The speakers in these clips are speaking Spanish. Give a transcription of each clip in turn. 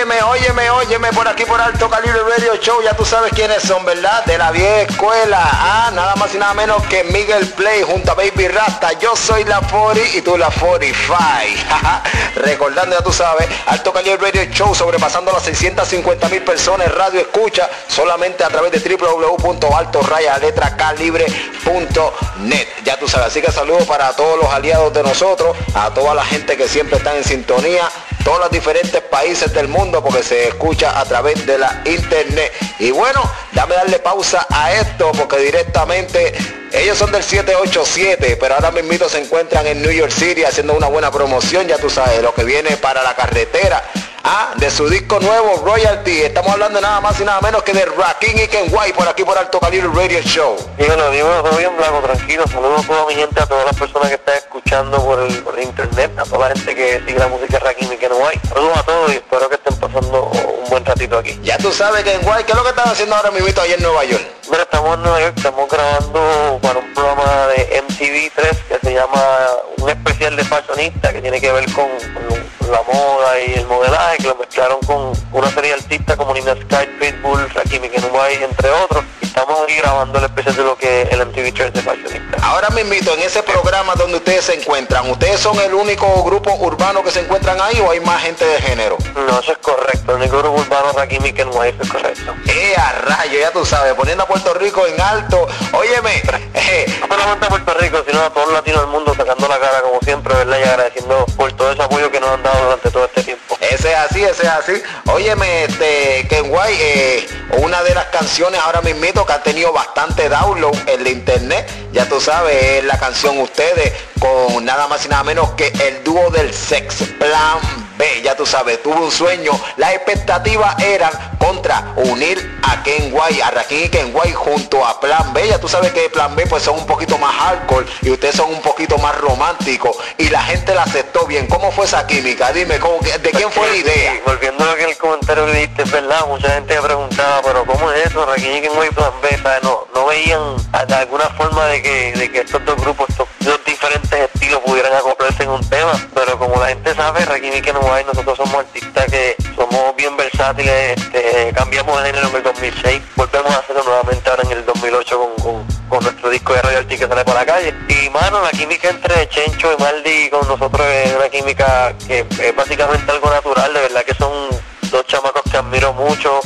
Óyeme, óyeme, óyeme por aquí por Alto Calibre Radio Show. Ya tú sabes quiénes son, ¿verdad? De la vieja escuela. Ah, nada más y nada menos que Miguel Play junto a Baby Rasta. Yo soy la 40 y tú la 45. Recordando, ya tú sabes, Alto Calibre Radio Show sobrepasando las 650 mil personas radio escucha solamente a través de www.altorayaletracalibre.net. Ya tú sabes, así que saludos para todos los aliados de nosotros, a toda la gente que siempre están en sintonía todos los diferentes países del mundo porque se escucha a través de la internet. Y bueno, dame darle pausa a esto porque directamente ellos son del 787, pero ahora mismo se encuentran en New York City haciendo una buena promoción, ya tú sabes, lo que viene para la carretera. Ah, de su disco nuevo, Royalty. Estamos hablando nada más y nada menos que de Rakim y Ken White por aquí por Alto Calibre Radio Show. Dímelo, dímelo, todo bien blanco, tranquilo. Saludos a toda mi gente, a todas las personas que están escuchando por el, por internet, a toda la gente que sigue la música de Rakim y Ken White. Saludos a todos y espero que estén pasando un buen ratito aquí. Ya tú sabes, Ken White, ¿qué es lo que están haciendo ahora mismo allá en Nueva York? Mira, estamos en Nueva York, estamos grabando para un programa de MTV3 que se llama un especial de fashionista que tiene que ver con, la moda y el modelaje, que lo mezclaron con una serie de artistas como Nina Sky, Pitbull, Rakim Kenway, entre otros. Estamos aquí grabando el especial de lo que el MTV3 de fashionista. Ahora mismo, en ese programa donde ustedes se encuentran, ¿ustedes son el único grupo urbano que se encuentran ahí o hay más gente de género? No, eso es correcto. El único grupo urbano Rakim Kenway, eso es correcto. Eh, a rayo, ya tú sabes, poniendo a Puerto Rico en alto. Óyeme, eh, no solamente a Puerto Rico, sino a todo el latino del mundo sacando la cara como siempre, ¿verdad? Y agradeciendo por todo ese apoyo que nos han dado durante todo este tiempo. Ese es así, ese es así. Óyeme, este, Ken White, eh, una de las canciones ahora mismito ha tenido bastante download en la internet, ya tú sabes, es la canción Ustedes con nada más y nada menos que el dúo del Sex Plan B, ya tú sabes, tuvo un sueño. Las expectativas eran contra unir a Ken White, a Rakim y Ken White junto a Plan B. Ya tú sabes que Plan B pues son un poquito más hardcore y ustedes son un poquito más románticos y la gente la aceptó bien. ¿Cómo fue esa química? Dime, ¿de quién fue la idea? volviendo a lo que el comentario que diste, verdad, mucha gente me preguntaba, pero ¿cómo es eso? Rakim y Ken White Plan B, No, no veían de alguna forma de que, de que estos dos grupos, estos dos diferentes estilos pudieran acoplarse en un tema, gente sabe, Rakim y Ken White, nosotros somos artistas que somos bien versátiles, este, cambiamos de género en el 2006, volvemos a hacerlo nuevamente ahora en el 2008 con, con, nuestro disco de Royalty que sale para la calle. Y mano, la química entre Chencho y Maldi con nosotros es una química que es básicamente algo natural, de verdad que son dos chamacos que admiro mucho.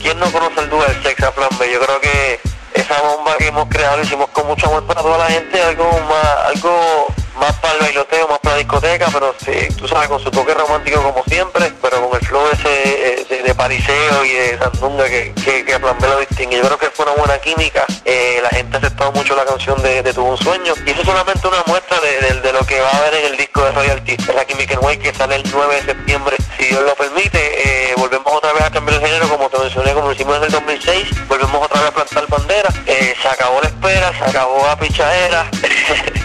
¿Quién no conoce el dúo del Sex? Yo creo que esa bomba que hemos creado lo hicimos con mucho amor para toda la gente, algo más, algo más para el bailoteo, más para la discoteca, pero sí, tú sabes, con su toque romántico como siempre, pero con el flow ese eh, de, pariseo y de sandunga que, que, a Plan B lo distingue. Yo creo que fue una buena química, eh, la gente ha aceptado mucho la canción de, de Tuvo un Sueño, y eso es solamente una muestra de, lo que va a haber en el disco de Royalty, la química en Way, que sale el 9 de septiembre, si Dios lo permite, eh, volvemos otra vez a cambiar el género, como te mencioné, como lo hicimos en el 2006, volvemos otra vez a plantar bandera, se acabó la espera, se acabó la pichadera,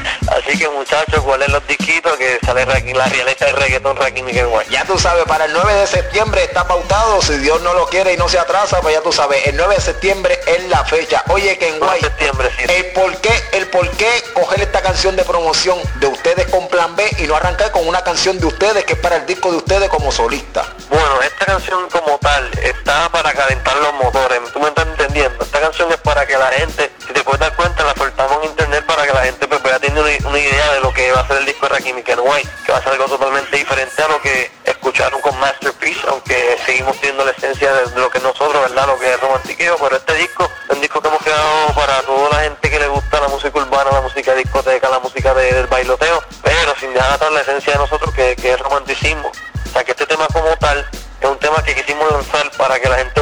así que muchachos, ¿cuáles los disquitos que sale la realeza de reggaetón Rakim y White? Ya tú sabes, para el 9 de septiembre está pautado, si Dios no lo quiere y no se atrasa, pues ya tú sabes, el 9 de septiembre es la fecha. Oye, septiembre, sí. el por qué, el por qué coger esta canción de promoción de ustedes con Plan B y no arrancar con una canción de ustedes que es para el disco de ustedes como solista. Bueno, esta canción como tal está para calentar los motores, tú me estás entendiendo. Esta canción es para que la gente, si te puedes dar cuenta, la soltamos en internet para que la gente vaya teniendo una, idea de lo que va a ser el disco de Rakim Ken White, que va a ser algo totalmente diferente a lo que escucharon con Masterpiece, aunque seguimos teniendo la esencia de, lo que nosotros, ¿verdad? Lo que es romantiqueo, pero este disco es un disco que hemos creado para toda la gente que le gusta la música urbana, la música discoteca, la música del bailoteo, pero sin dejar atrás la esencia de nosotros que, que es romanticismo. O sea que este tema como tal es un tema que quisimos lanzar para que la gente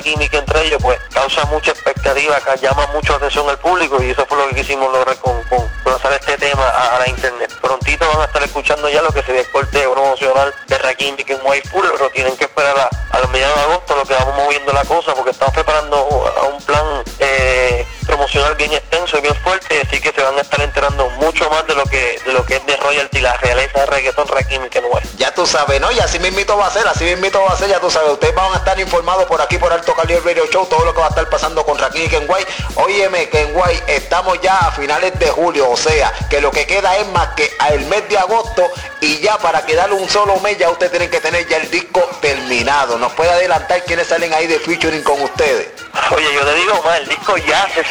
química entre ellos, pues causa mucha expectativa, llama mucha atención al público y eso fue lo que quisimos lograr con, con lanzar este tema a, la internet. Prontito van a estar escuchando ya lo que sería el corte promocional de Rakim y White Full, pero tienen que esperar a, a los mediados de agosto lo que vamos moviendo la cosa porque estamos preparando un plan eh, promocional bien extenso y bien fuerte, así que se van a estar enterando mucho más de lo que de lo que es de royalty, la realeza de reggaeton Rakim y Ken Ya tú sabes, ¿no? Y así mismito va a ser, así mismito va a ser, ya tú sabes, ustedes van a estar informados por aquí por Alto Calibre Radio Show, todo lo que va a estar pasando con Raquín y Kenway. Óyeme, Kenway, estamos ya a finales de julio, o sea, que lo que queda es más que al mes de agosto y ya para quedar un solo mes ya ustedes tienen que tener ya el disco terminado. ¿Nos puede adelantar quiénes salen ahí de featuring con ustedes? Oye, yo te digo más, el disco ya se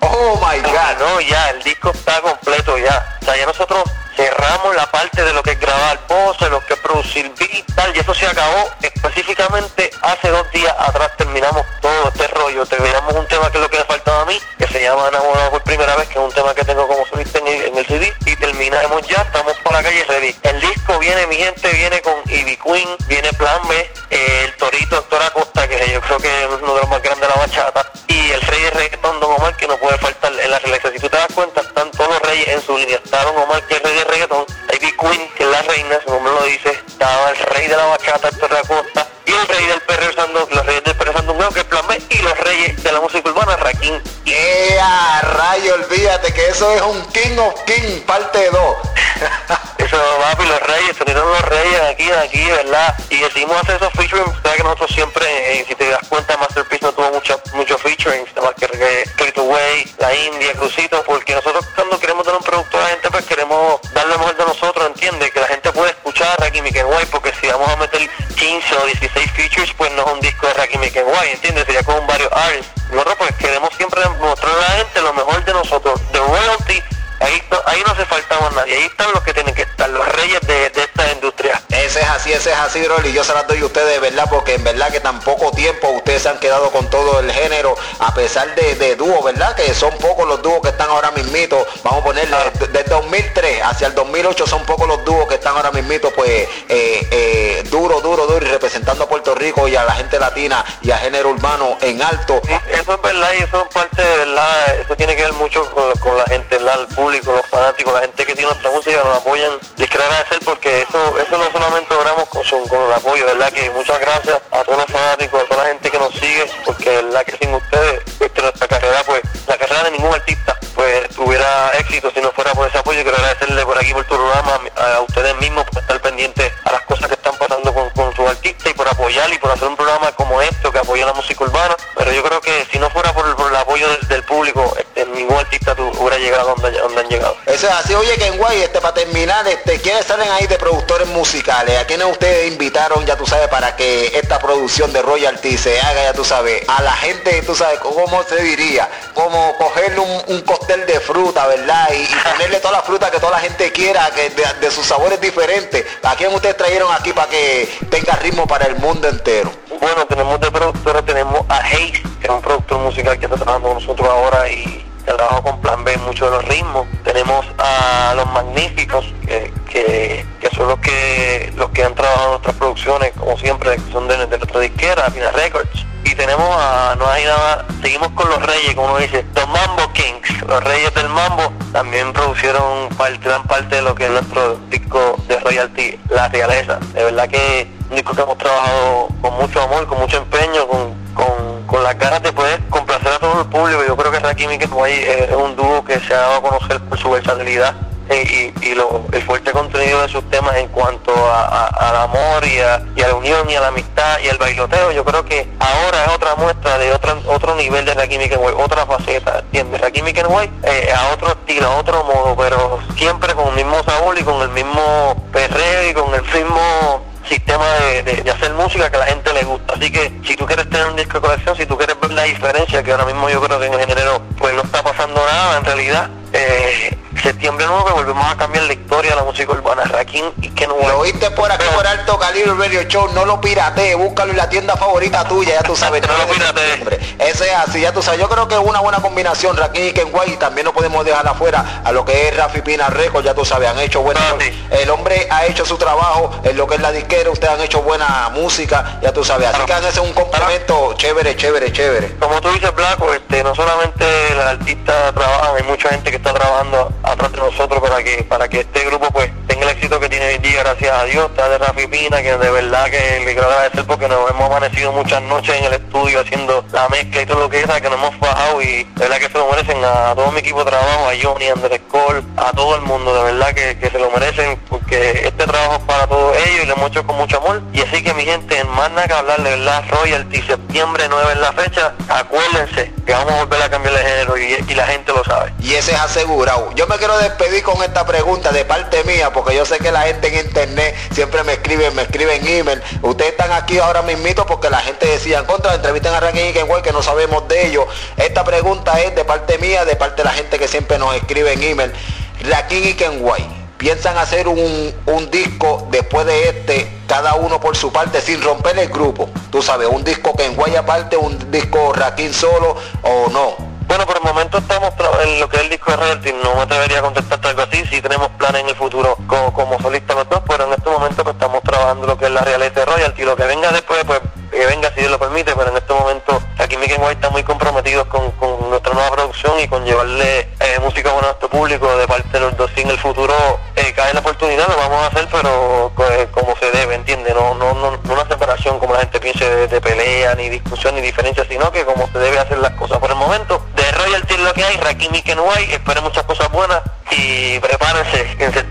Oh my God. No, ya, el disco está completo ya. O sea, ya nosotros cerramos la parte de lo que es grabar voces, lo que es producir beat, tal, y eso se acabó específicamente hace dos días atrás terminamos todo este rollo, terminamos un tema que es lo que me faltaba a mí, que se llama Enamorado por primera vez, que es un tema que tengo como solista en el, CD, y terminamos ya, estamos por la calle ready. El disco viene, mi gente, viene con Ivy Queen, viene Plan B, eh, el Torito Doctor Acosta, que yo creo que es uno de los más grandes de la bachata, no puede faltar en la relación. Si tú te das cuenta, están todos los reyes en su línea, está Don Omar, que es Rey de reggaetón, Ivy Queen, que es la reina, su nombre lo dice, estaba el rey de la bachata, Héctor Acosta, y el rey del perro usando los reyes del perro usando que es Plan B, y los reyes de la música urbana, Raquín. ¡Ea, rayo! Olvídate que eso es un King of King, parte 2. los reyes, los reyes aquí, aquí, ¿verdad? Y decimos hacer esos featuring, sabes que nosotros siempre, eh, si te das cuenta, Masterpiece no tuvo mucho, mucho featuring, más que Street Way, La India, Crucito, porque nosotros cuando queremos dar un producto a la gente, pues queremos darle lo mejor de nosotros, ¿entiendes? Que la gente puede escuchar Rakim y Kenway, porque si vamos a meter 15 o 16 features, pues no es un disco de Rakim y Kenway, ¿entiendes? Sería con varios artists. Nosotros pues queremos siempre mostrar a la gente lo mejor de nosotros, de ahí, ahí no hace falta más nadie, ahí están los que tienen que estar, los reyes de, de esta industria. Ese es así, ese es así, Rolly. Yo se las doy a ustedes de verdad, porque en verdad que tan poco tiempo ustedes se han quedado con todo el género, a pesar de, de dúos, ¿verdad? Que son pocos los dúos que están ahora mismito. Vamos a ponerle, desde 2003 hacia el 2008 son pocos los dúos que están ahora mismito, pues, eh, eh, duro, duro, duro, y representando Rico y a la gente latina y a género urbano en alto. eso es verdad, y eso es parte de verdad, eso tiene que ver mucho con, la gente, el público, los fanáticos, la gente que tiene nuestra música, nos apoyan. Les quiero agradecer porque eso, eso no solamente logramos con, con el apoyo, ¿verdad? Que muchas gracias a todos los fanáticos, a toda la gente que nos sigue, porque verdad que sin ustedes, pues, nuestra carrera, pues, la carrera de ningún artista, pues, tuviera éxito si no fuera por ese apoyo. Quiero agradecerle por aquí, por tu programa, a, ustedes mismos por estar pendientes a las es así. Oye, que Guay, este, para terminar, este, ¿quiénes salen ahí de productores musicales? ¿A quiénes ustedes invitaron, ya tú sabes, para que esta producción de royalty se haga, ya tú sabes, a la gente, tú sabes, cómo se diría, como cogerle un, costel de fruta, ¿verdad? Y, ponerle toda la fruta que toda la gente quiera, que de, sus sabores diferentes. ¿A quién ustedes trajeron aquí para que tenga ritmo para el mundo entero? Bueno, tenemos de productora, tenemos a Hayes, que es un productor musical que está trabajando con nosotros ahora y trabajo con Plan B en muchos de los ritmos. Tenemos a los magníficos, que, que, son los que los que han trabajado nuestras producciones, como siempre, que son de, nuestra disquera, Fina Records. Y tenemos a, no hay nada, seguimos con los reyes, como uno dice, los Mambo Kings, los reyes del Mambo, también producieron parte, gran parte de lo que es nuestro disco de royalty, La Realeza. De verdad que un disco que hemos trabajado con mucho amor, con mucho empeño, con, con, con las ganas de poder complacer todo el público. Yo creo que Rakim y Kenway es un dúo que se ha dado a conocer por su versatilidad y, y lo, el fuerte contenido de sus temas en cuanto a, al amor y a, la unión y a la amistad y al bailoteo. Yo creo que ahora es otra muestra de otro, otro nivel de Rakim y Kenway, otra faceta, ¿entiendes? Rakim y Kenway eh, a otro estilo, a otro modo, pero siempre con el mismo sabor y con el mismo perreo y con el mismo sistema de, hacer música que a la gente le gusta. Así que si tú quieres tener un disco de colección, si tú quieres ver la diferencia, que ahora mismo yo creo que en el género pues no está pasando nada en realidad, eh, septiembre 9 volvemos a cambiar la historia de la música urbana. Rakim y que no Lo oíste por aquí por Alto Calibre Radio Show, no lo pirate, búscalo en la tienda favorita tuya, ya tú sabes. no lo pirate. Ese es así, ya tú sabes. Yo creo que es una buena combinación, Rakim y Kenway, también no podemos dejar afuera a lo que es Rafi Pina Records, ya tú sabes, han hecho buena. El hombre ha hecho su trabajo en lo que es la disquera, ustedes han hecho buena música, ya tú sabes. Así que han hecho un complemento chévere, chévere, chévere. Como tú dices, Blanco, este, no solamente el artista trabaja, hay mucha gente que está trabajando atrás de nosotros para que para que este grupo pues tenga el éxito que tiene hoy día, gracias a Dios, está de Rafi Pina, que de verdad que le quiero agradecer porque nos hemos amanecido muchas noches en el estudio haciendo la la mezcla y todo lo que es, que nos hemos bajado y de verdad que se lo merecen a todo mi equipo de trabajo, a Johnny, a Andrés Cole, a todo el mundo, de verdad que, que se lo merecen porque este trabajo es para todos ellos y lo hemos hecho con mucho amor. Y así que mi gente, en más nada que hablar de verdad, royalty, septiembre 9 en la fecha, acuérdense que vamos a volver a cambiar de género y, la gente lo sabe. Y ese es asegurado. Yo me quiero despedir con esta pregunta de parte mía, porque yo sé que la gente en internet siempre me escribe, me escriben email. Ustedes están aquí ahora mismito porque la gente decía en contra, entrevisten a Ranking y Kenway que no sabemos de ellos. Esta pregunta es de parte mía, de parte de la gente que siempre nos escribe en email. Rakim y Kenway, ¿piensan hacer un, un disco después de este cada uno por su parte sin romper el grupo. Tú sabes, un disco que en aparte, un disco Raquín solo o no. Bueno, por el momento estamos en lo que es el disco de Royalty, no me atrevería a contestarte algo así, si tenemos planes en el futuro como, como solistas los dos, pero en este momento pues, estamos trabajando lo que es la realidad de Royalty, lo que venga después, pues que venga si Dios lo permite, pero en este momento aquí Mickey White está muy comprometidos con, nuestra nueva producción y con llevarle eh, música a nuestro público de parte de los dos. Si en el futuro eh, cae la oportunidad, lo vamos a hacer, pero pues, como se debe, ¿entiende? No, no, no, una separación como la gente piense de, pelea, ni discusión, ni diferencia, sino que como se debe hacer las cosas. Por el momento, que hay, Rakim y White, esperen muchas cosas buenas y prepárense, en septiembre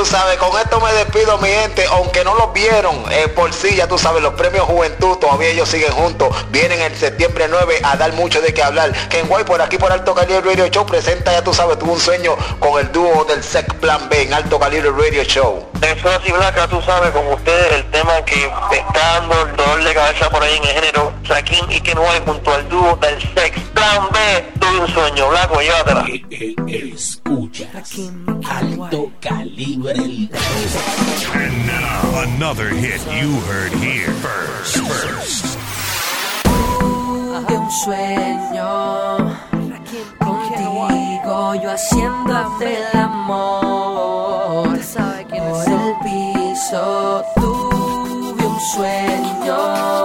tú sabes, con esto me despido mi gente, aunque no los vieron eh, por sí, ya tú sabes, los premios Juventud, todavía ellos siguen juntos, vienen el septiembre 9 a dar mucho de qué hablar. Ken White por aquí por Alto Calibre Radio Show presenta, ya tú sabes, tuvo un sueño con el dúo del SEC Plan B en Alto Calibre Radio Show. Eso así, Blanca, tú sabes, con ustedes el tema que está dando el dolor de cabeza por ahí en el género, Shaquin y Ken White junto al dúo del SEC Plan B, tuve un sueño, Blanco, llévatela. Eh, eh, escuchas Alto Calibre And now, another hit you heard here first. first. De un sueño contigo, yo haciéndote el amor. Por el piso tuve un sueño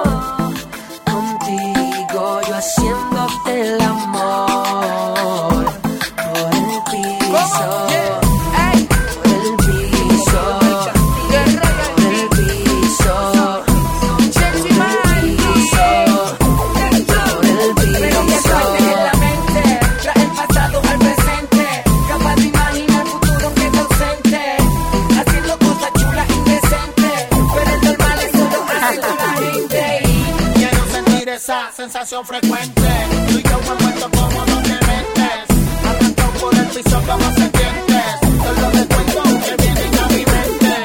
sensación frecuente. Tú y yo me muerto como no te metes. Arrancado por el piso como se sientes. Solo te cuento que vienen a mi mente.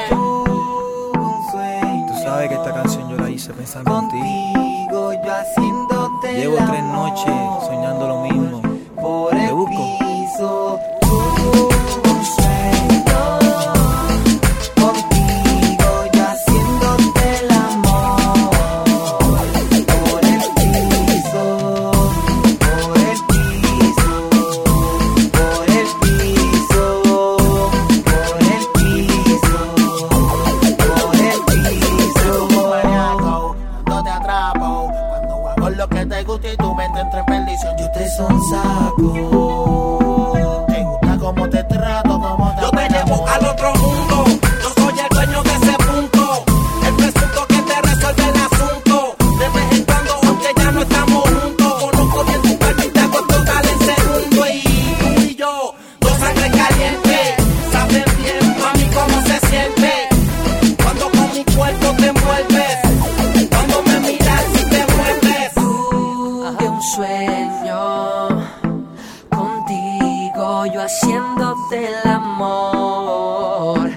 Tú sabes que esta canción yo la hice pensando en ti. Llevo tres noches soñando lo mismo. yo haciendo del amor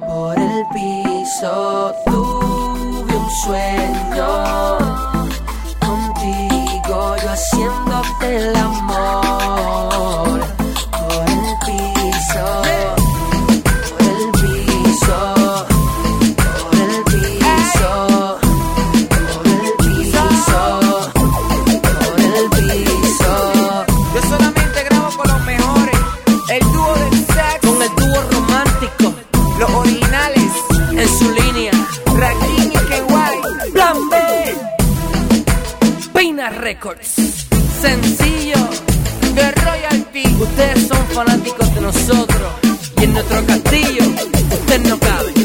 por el piso. Tuve un sueño contigo, yo haciendo del amor. Sencillo de royalty. Ustedes son fanáticos de nosotros y en nuestro castillo usted no cabe.